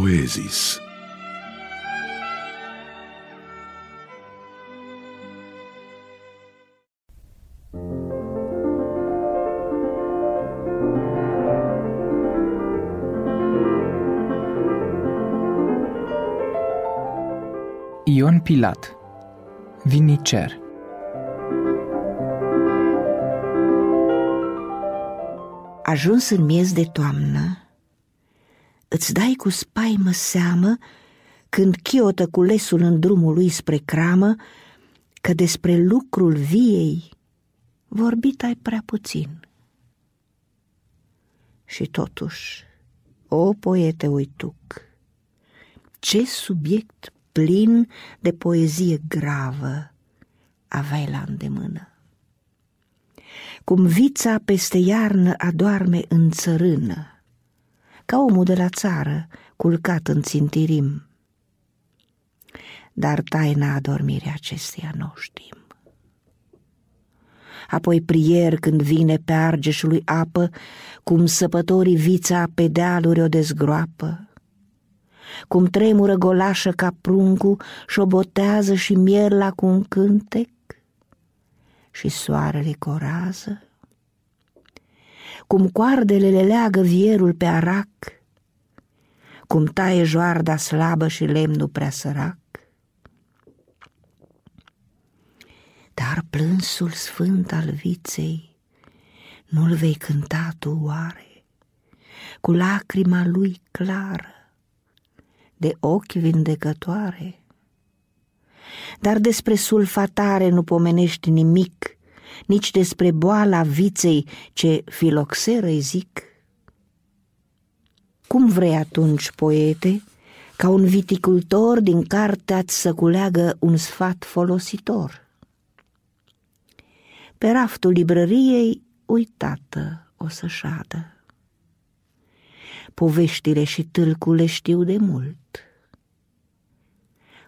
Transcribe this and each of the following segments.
poezis. Ion Pilat Vinicer Ajuns în miez de toamnă, îți dai cu spaimă seamă când chiotă cu lesul în drumul lui spre cramă că despre lucrul viei vorbit ai prea puțin. Și totuși, o poete uituc, ce subiect plin de poezie gravă aveai la îndemână. Cum vița peste iarnă adoarme în țărână, ca omul de la țară culcat în țintirim. Dar taina adormirii acesteia nu știm. Apoi prier când vine pe argeșului apă, cum săpătorii vița pe dealuri o dezgroapă, cum tremură golașă ca pruncu, șobotează și mierla cu un cântec și soarele corază, cum coardele le leagă vierul pe arac, cum taie joarda slabă și lemnul prea sărac. Dar plânsul sfânt al viței nu-l vei cânta tu oare, cu lacrima lui clară, de ochi vindecătoare. Dar despre sulfatare nu pomenești nimic, nici despre boala viței ce filoxeră îi zic. Cum vrei atunci, poete, ca un viticultor din cartea să culeagă un sfat folositor? Pe raftul librăriei uitată o să șadă poveștile și tâlcule știu de mult.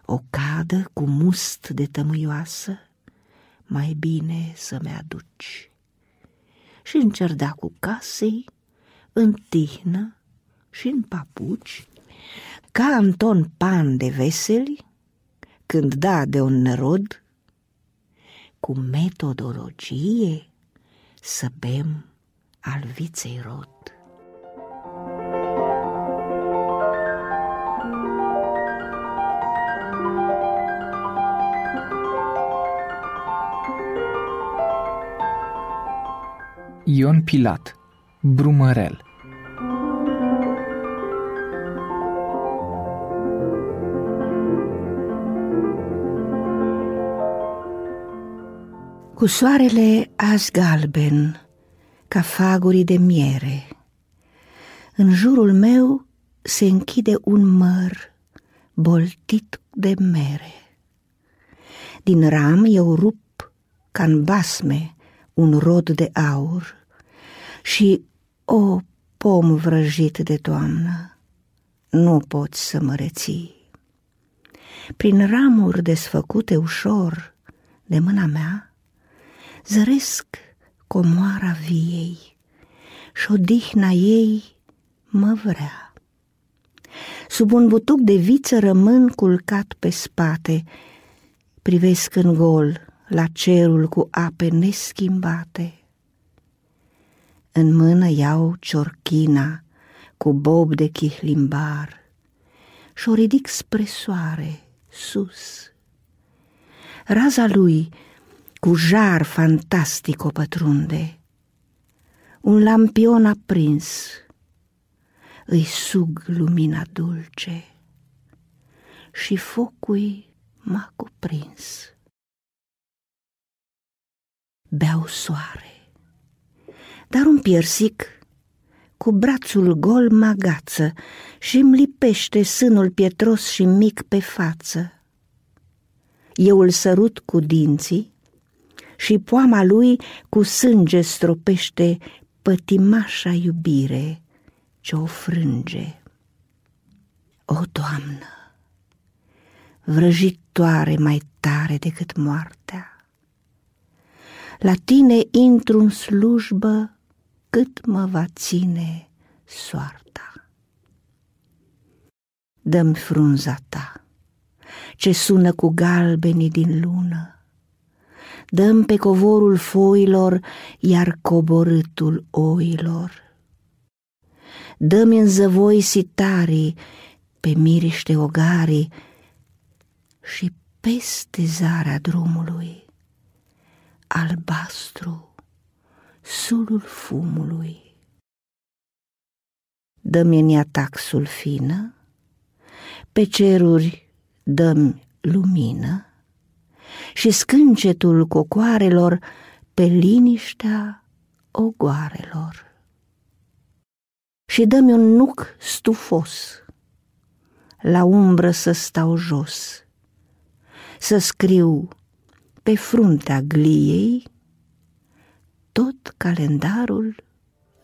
O cadă cu must de tămâioasă, mai bine să-mi aduci. Și în cerdacul casei, în tihnă și în papuci, ca Anton Pan de veseli, când da de un nărod, cu metodologie să bem al viței rod. Ion Pilat Brumărel Cu soarele azi galben, ca fagurii de miere, în jurul meu se închide un măr boltit de mere. Din ram eu rup ca în basme un rod de aur și, o pom vrăjit de toamnă, nu poți să mă reții. Prin ramuri desfăcute ușor de mâna mea, zăresc comoara viei și odihna ei mă vrea. Sub un butuc de viță rămân culcat pe spate, privesc în gol la cerul cu ape neschimbate. În mână iau ciorchina cu bob de chihlimbar și o ridic spre soare, sus. Raza lui cu jar fantastic o pătrunde. Un lampion aprins îi sug lumina dulce și focul m-a cuprins beau soare. Dar un piersic cu brațul gol mă agață și îmi lipește sânul pietros și mic pe față. Eu îl sărut cu dinții și poama lui cu sânge stropește pătimașa iubire ce o frânge. O, Doamnă, vrăjitoare mai tare decât moartea, la tine intru în slujbă cât mă va ține soarta. dăm frunza ta, ce sună cu galbenii din lună. Dăm pe covorul foilor, iar coborâtul oilor. Dăm în zăvoi sitarii, pe miriște ogarii și peste zarea drumului, albastru, sulul fumului. Dă-mi în ea taxul fină, pe ceruri dăm lumină și scâncetul cocoarelor pe liniștea ogoarelor. Și dă-mi un nuc stufos, la umbră să stau jos, să scriu pe fruntea gliei tot calendarul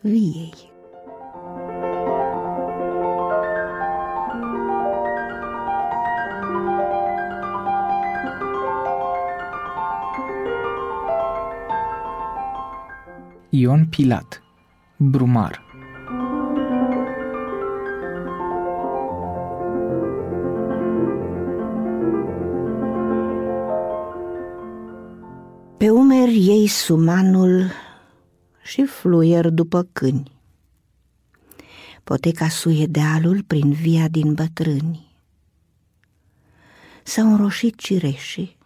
viei. Ion Pilat Brumar sumanul și fluier după câini. Poteca suie dealul prin via din bătrâni. S-au înroșit cireșii,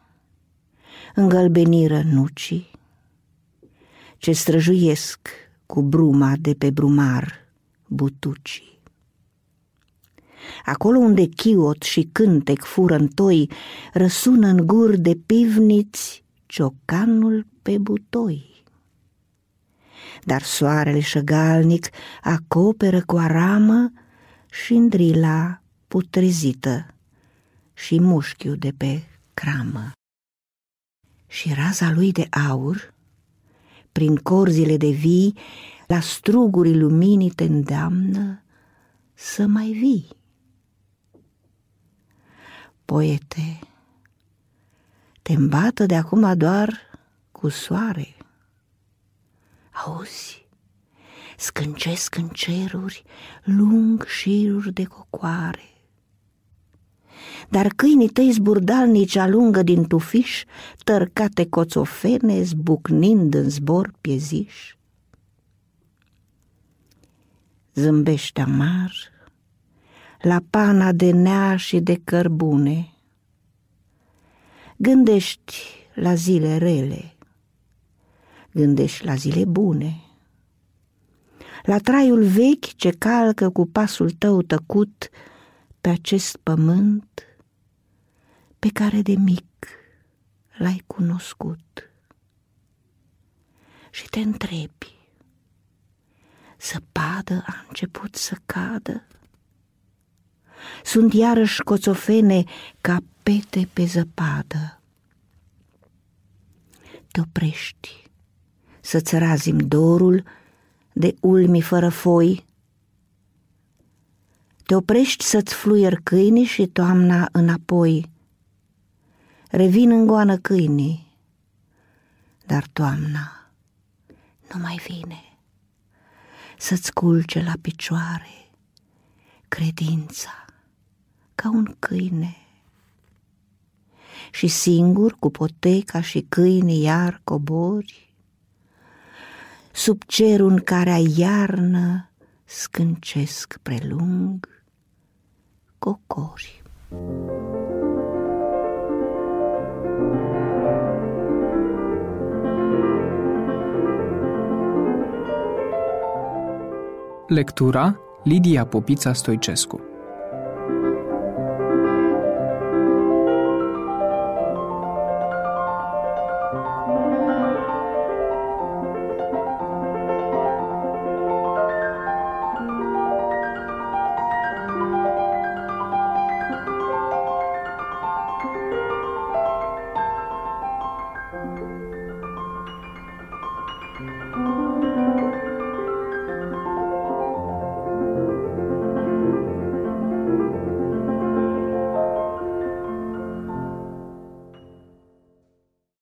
îngălbeniră nucii, ce străjuiesc cu bruma de pe brumar butucii. Acolo unde chiot și cântec fură în toi, răsună în gur de pivniți ciocanul pe butoi. Dar soarele șăgalnic acoperă cu aramă și îndrila putrezită și mușchiul de pe cramă. Și raza lui de aur prin corzile de vii, la strugurii luminii te îndeamnă să mai vii. Poete, te îmbată de acum doar cu soare. Auzi, scâncesc în ceruri lung șiruri de cocoare dar câinii tăi zburdalnici alungă din tufiș tărcate coțofene zbucnind în zbor pieziș. Zâmbește amar la pana de nea și de cărbune. Gândești la zile rele, gândești la zile bune, la traiul vechi ce calcă cu pasul tău tăcut pe acest pământ pe care de mic l-ai cunoscut. Și te întrebi, zăpadă a început să cadă? Sunt iarăși coțofene ca pete pe zăpadă. Te oprești să-ți razim dorul de ulmi fără foi, te oprești să-ți fluier câinii și toamna înapoi, Revin în goană câinii, dar toamna nu mai vine. Să-ți culce la picioare credința ca un câine. Și singur cu poteca și câinii iar cobori, sub cerul în care a iarnă scâncesc prelung cocori. Lectura Lidia Popița Stoicescu